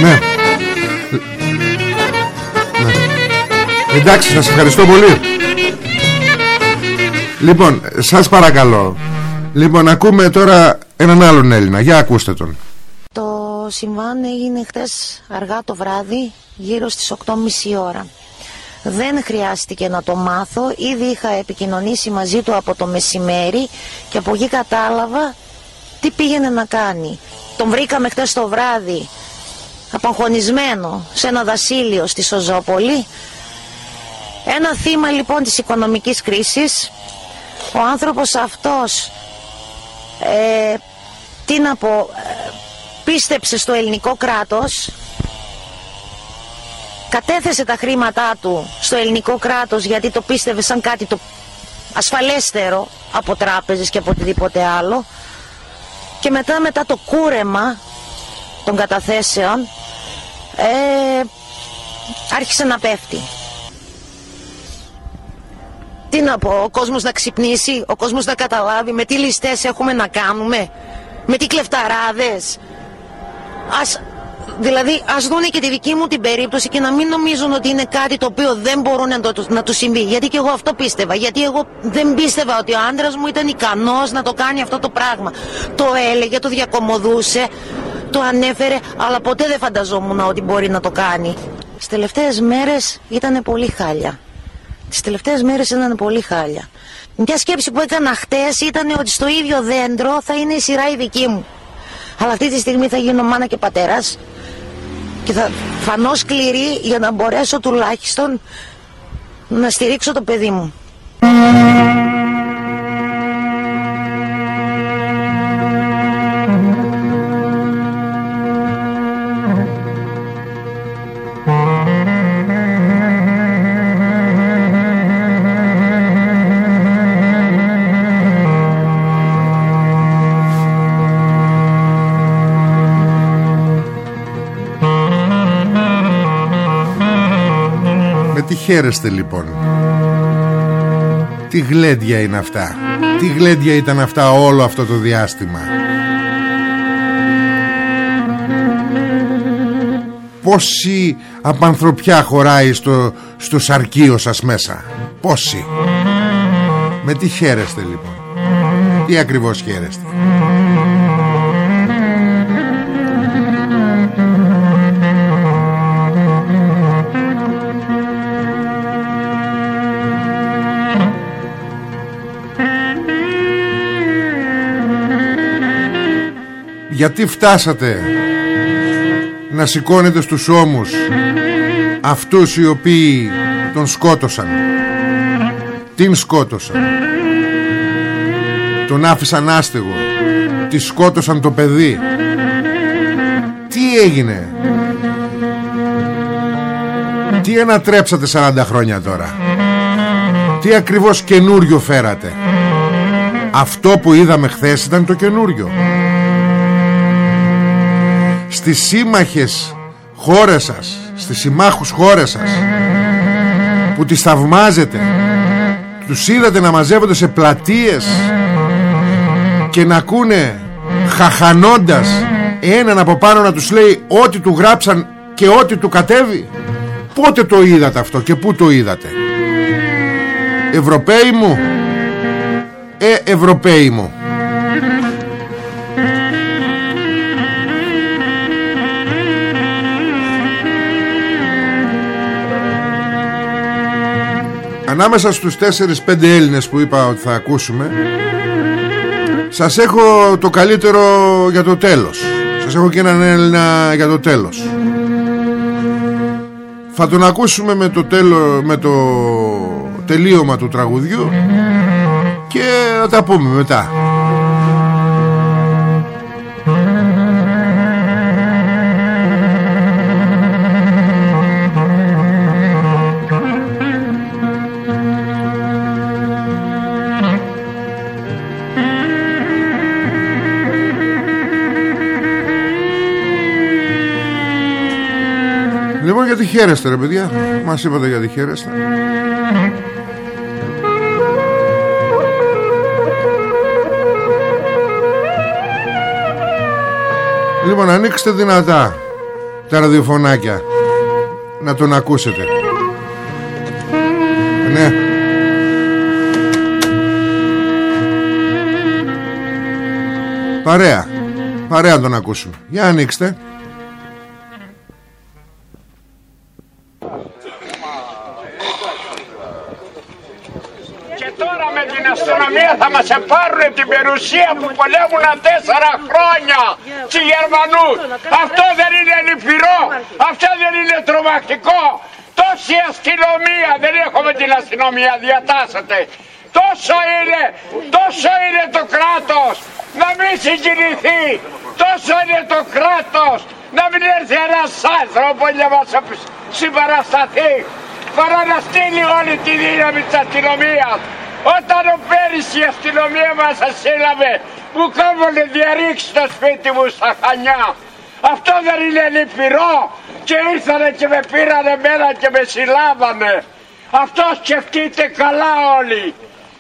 Ναι. Ναι. Εντάξει σας ευχαριστώ πολύ. Λοιπόν σας παρακαλώ. Λοιπόν ακούμε τώρα έναν άλλον Έλληνα. Για ακούστε τον. Το συμβάν έγινε χτες αργά το βράδυ, γύρω στις 8.30 ώρα. Δεν χρειάστηκε να το μάθω, ήδη είχα επικοινωνήσει μαζί του από το μεσημέρι και από εκεί κατάλαβα τι πήγαινε να κάνει. Τον βρήκαμε χτες το βράδυ απαγχωνισμένο σε ένα δασίλειο στη Σοζόπολη. Ένα θύμα λοιπόν της οικονομικής κρίσης. Ο άνθρωπος αυτός ε, τι να πω, ε, πίστεψε στο ελληνικό κράτος, κατέθεσε τα χρήματά του στο ελληνικό κράτος γιατί το πίστευε σαν κάτι το ασφαλέστερο από τράπεζες και από οτιδήποτε άλλο και μετά μετά το κούρεμα των καταθέσεων ε, άρχισε να πέφτει. Τι τι να πω, ο κόσμος να ξυπνήσει, ο κόσμος να καταλάβει με τι ληστές έχουμε να κάνουμε, με τι κλεφταράδες. Ας, δηλαδή, ας δούνε και τη δική μου την περίπτωση και να μην νομίζουν ότι είναι κάτι το οποίο δεν μπορούν να, το, να τους συμβεί. Γιατί και εγώ αυτό πίστευα. Γιατί εγώ δεν πίστευα ότι ο άντρας μου ήταν ικανός να το κάνει αυτό το πράγμα. Το έλεγε, το διακομωδούσε, το ανέφερε, αλλά ποτέ δεν φανταζόμουν ότι μπορεί να το κάνει. Στις τελευταίες μέρες ήταν πολύ χάλια. Τις τελευταίες μέρες ήταν πολύ χάλια. Μια σκέψη που έκανα χτες ήταν ότι στο ίδιο δέντρο θα είναι η σειρά η δική μου. Αλλά αυτή τη στιγμή θα γίνω μάνα και πατέρας και θα φανώ σκληρή για να μπορέσω τουλάχιστον να στηρίξω το παιδί μου. Χαίρεστε λοιπόν. Τι γλέντια είναι αυτά. Τι γλέντια ήταν αυτά όλο αυτό το διάστημα. Πόση απανθρωπιά χωράει στο, στο σαρκείο σας μέσα. Πόση. Με τι χαίρεστε λοιπόν. Τι ακριβώς χαίρεστε Γιατί φτάσατε να σηκώνετε στους ώμους αυτούς οι οποίοι τον σκότωσαν την σκότωσαν τον άφησαν άστεγο τη σκότωσαν το παιδί. Τι έγινε; Τι ανατρέψατε 40 χρόνια τώρα; Τι ακριβώς καινούριο φέρατε; Αυτό που είδαμε χθες ήταν το καινούριο στις σύμμαχες χώρες σας στις συμμάχους χώρες σας που τις θαυμάζετε τους είδατε να μαζεύονται σε πλατείες και να ακούνε χαχανώντας έναν από πάνω να τους λέει ό,τι του γράψαν και ό,τι του κατέβει πότε το είδατε αυτό και πού το είδατε; Ευρωπαίοι μου Ε Ευρωπαίοι μου Ανάμεσα στους 4-5 Έλληνες που είπα ότι θα ακούσουμε Σας έχω το καλύτερο για το τέλος. Σας έχω και έναν Έλληνα για το τέλος. Θα τον ακούσουμε με το, τέλο, με το τελείωμα του τραγουδιού Και θα τα πούμε μετά γιατί χαίρεστε ρε παιδιά. Μας είπατε γιατί χαίρεστε. Λοιπόν ανοίξτε δυνατά Τα ραδιοφωνάκια Να τον ακούσετε. Ναι. Παρέα. Παρέα να τον ακούσουμε. Για ανοίξτε αστυνομία θα μας επάρουν την περιουσία που πολέμουν τέσσερα χρόνια στους Γερμανούς. Αυτό δεν είναι λυπηρό, αυτό δεν είναι τρομακτικό. Τόση αστυνομία, δεν έχουμε την αστυνομία, διατάσσεται. Τόσο είναι, τόσο είναι το κράτος, να μην συγκινηθεί. Τόσο είναι το κράτος, να μην έρθει ένας άνθρωπος για να μας συμπαρασταθεί παρά να στείλει όλη τη δύναμη της αστυνομίας. Όταν ο πέρυσι η αστυνομία μας σας έλαβε μου κόβουνε διαρρήξεις στο σπίτι μου στα Χανιά. Αυτό δεν είναι λυπηρό και ήρθανε και με πήρανε μένα και με συλλάβανε. Αυτός σκεφτείτε καλά όλοι.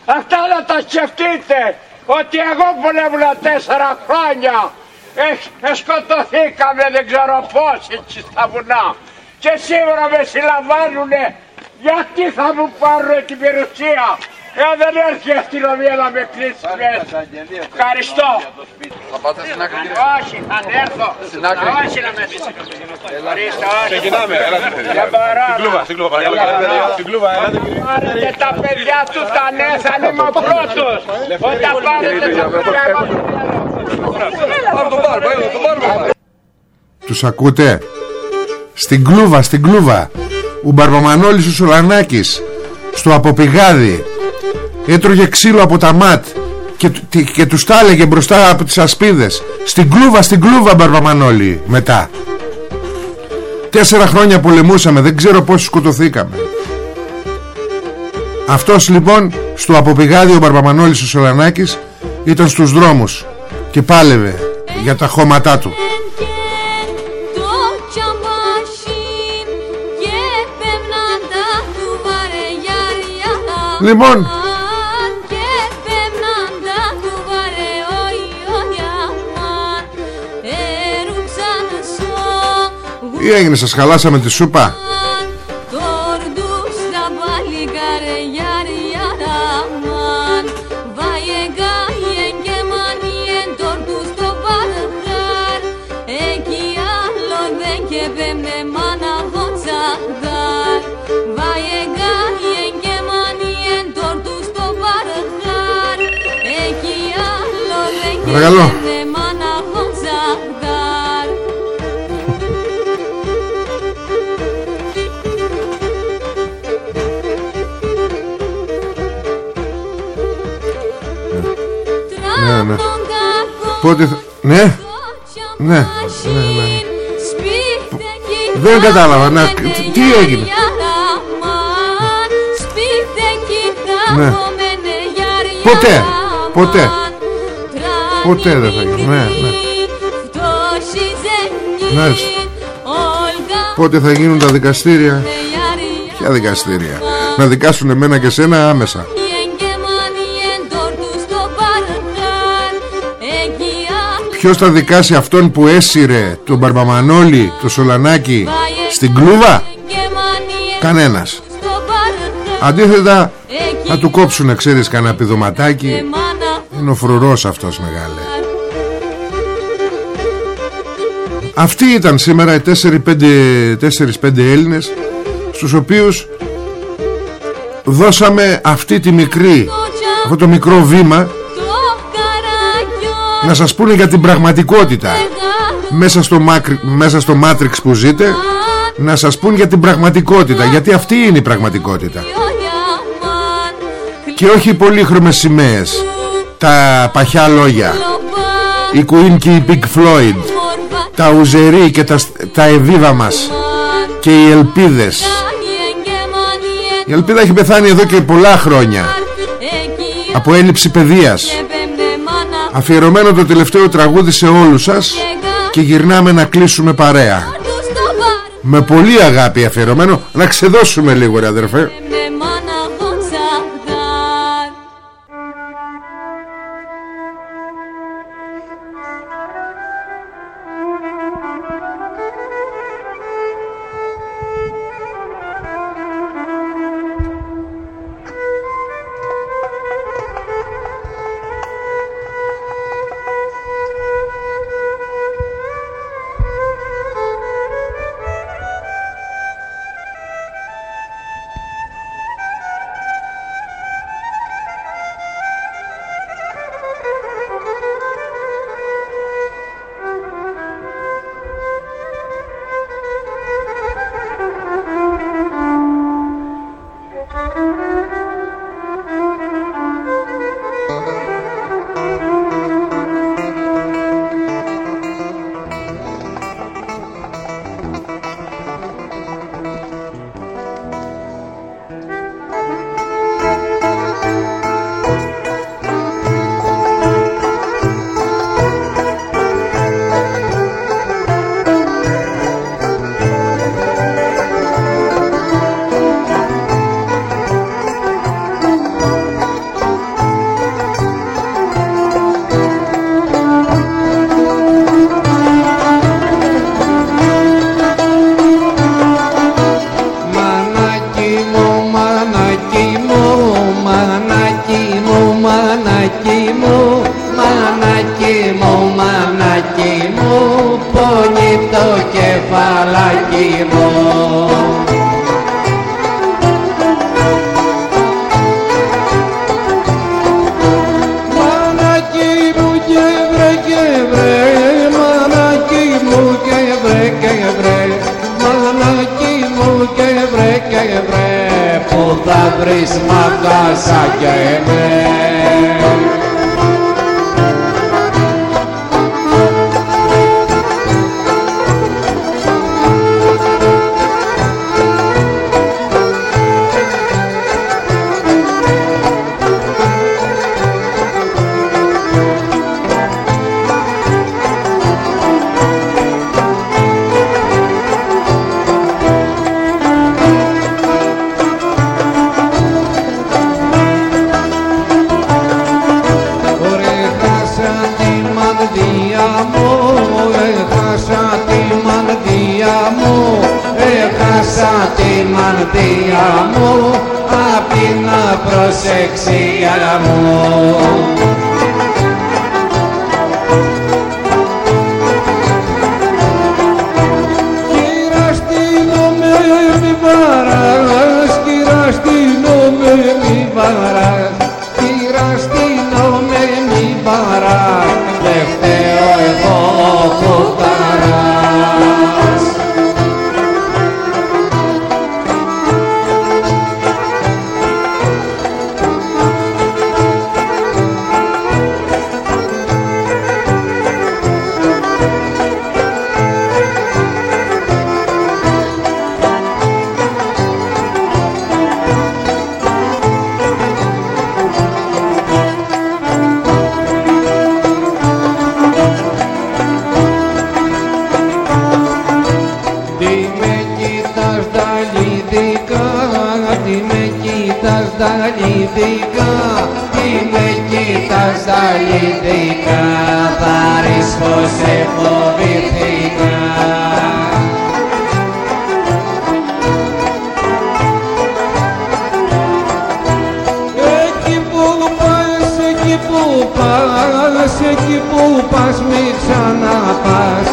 Αυτά να τα σκεφτείτε. Ότι εγώ πολέμουνα τέσσερα χρόνια. Ε, σκοτωθήκαμε δεν ξέρω πώς εκεί στα βουνά. Και σήμερα με συλλαμβάνουνε. Γιατί θα μου πάρουν την περιουσία; Ε, δεν έρθει η αστυνομία να με κλείσει μέσα. Ευχαριστώ. Θα πάτε στην άκρη κύριε. Όχι, θα έρθω. Στην άκρη. Όχι να με Ευχαριστώ. όχι. Ξεκινάμε, ελάτε. Δεν μπορώ. Στην κλούβα, στην κλούβα, παρακαλώ. Στην κλούβα, ελάτε κύριε. Πάρετε τα παιδιά του τα νέα, θα είμαι ο πρώτος. Όταν πάρετε τα παιδιά Πάρε τον πάρ, πάρε τον πάρ. Τους ακούτε; Στην κλούβα, στην κλούβα Ο Μπαρμπαμανόλης ο Σολανάκης Στο αποπηγάδι Έτρωγε ξύλο από τα ματ και, τι- και τους τα έλεγε μπροστά από τις ασπίδες. Στην κλούβα, στην κλούβα Μπαρμπαμανόλη Μετά. Τέσσερα χρόνια πολεμούσαμε Δεν ξέρω πόσοι σκοτωθήκαμε. Αυτός λοιπόν Στο αποπηγάδι ο Μπαρμπαμανόλης ο Σολανάκης Ήταν στους δρόμους Και πάλευε για τα χώματά του. Το τσαμπάσιν και πέμναν τα του βαρεγιάρια Λοιπόν σο Τι έγινε σας χαλάσαμε τη σούπα; Τόρντους Πότε θα... Ναι Ναι, ναι, ναι. Δεν κατάλαβα. Να... τι- Τι έγινε; Ναι. Ποτέ. Ποτέ. Ποτέ δεν θα γίνει. Ναι, ναι. Ναι. Πότε θα γίνουν τα δικαστήρια; Ποια δικαστήρια; Να δικάσουν εμένα και σένα άμεσα Ποιος θα δικάσει αυτόν που έσυρε Τον Μπαρμπαμανόλη Το Σολανάκι Στην κλούβα; Κανένας. Αντίθετα Θα του κόψουνε ξέρεις κανένα πηδωματάκι. Είναι ο φρουρός αυτός μεγάλε. Αυτοί ήταν σήμερα οι 4-5 Έλληνες Στους οποίους Δώσαμε αυτή τη μικρή Αυτό το μικρό βήμα Να σας πούνε για την πραγματικότητα. Μέσα στο, μάκρι- μέσα στο Matrix που ζείτε Να σας πούνε για την πραγματικότητα Γιατί αυτή είναι η πραγματικότητα. Και όχι οι πολύχρωμες σημαίες Τα παχιά λόγια. Η Queen και η Pink Floyd Τα ουζερί και τα, τα εβίβα μας. Και οι ελπίδες. Η ελπίδα έχει πεθάνει εδώ και πολλά χρόνια. Από έλλειψη παιδείας Αφιερωμένο το τελευταίο τραγούδι σε όλους σας Και γυρνάμε να κλείσουμε παρέα. Με πολύ αγάπη αφιερωμένο Να ξεδώσουμε λίγο ρε αδερφέ κοίτας τα λυδικά, θα ρεις πως σε φοβηθήκα. Εκεί που πας, εκεί που πας, εκεί που πας μη ξαναπάς.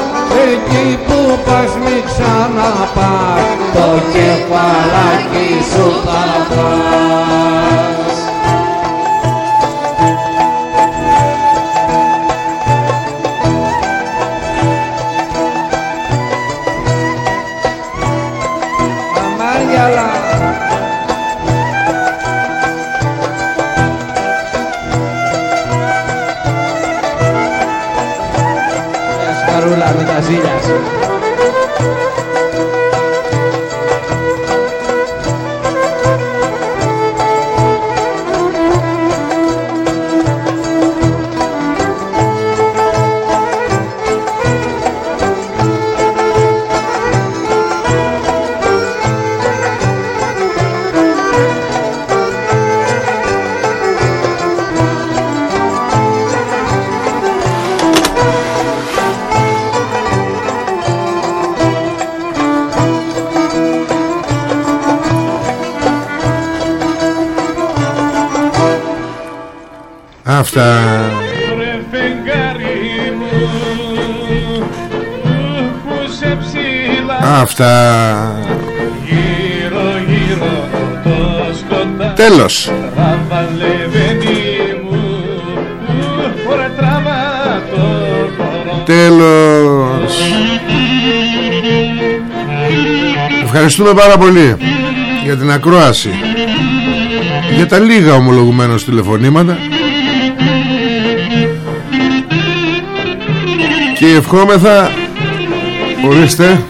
Εκεί που πας μη ξαναπάς. Το κεφαλάκι σου θα πας Αυτά. γύρω γύρω το σκοτάδι Τέλος. Τράβαλε βενί μου Ωραία τράβα το χώρο Τέλος. Ευχαριστούμε πάρα πολύ για την ακρόαση. Για τα λίγα ομολογουμένως τηλεφωνήματα. Και ευχόμεθα Ορίστε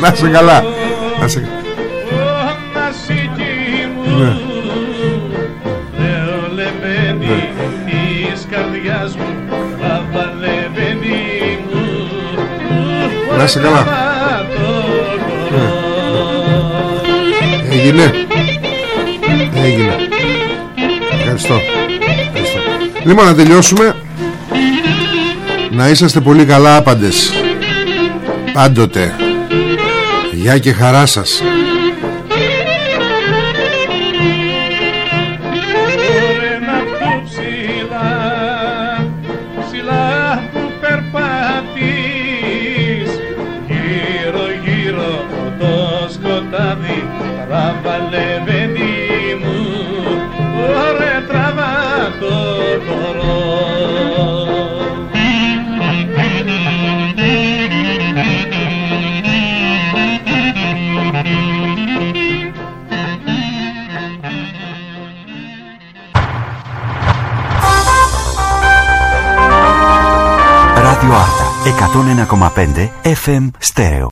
Να σε καλά. Να σε Ναι. Λεβένι της καρδιάς μου Τράβαλε βενί μου. Να σε καλά. Ναι. Έγινε. Έγινε. Ευχαριστώ. Ευχαριστώ. Λοιπόν να τελειώσουμε. Να είσαστε πολύ καλά άπαντες. Πάντοτε Γεια και χαρά σας 101,5 FM Στέρεο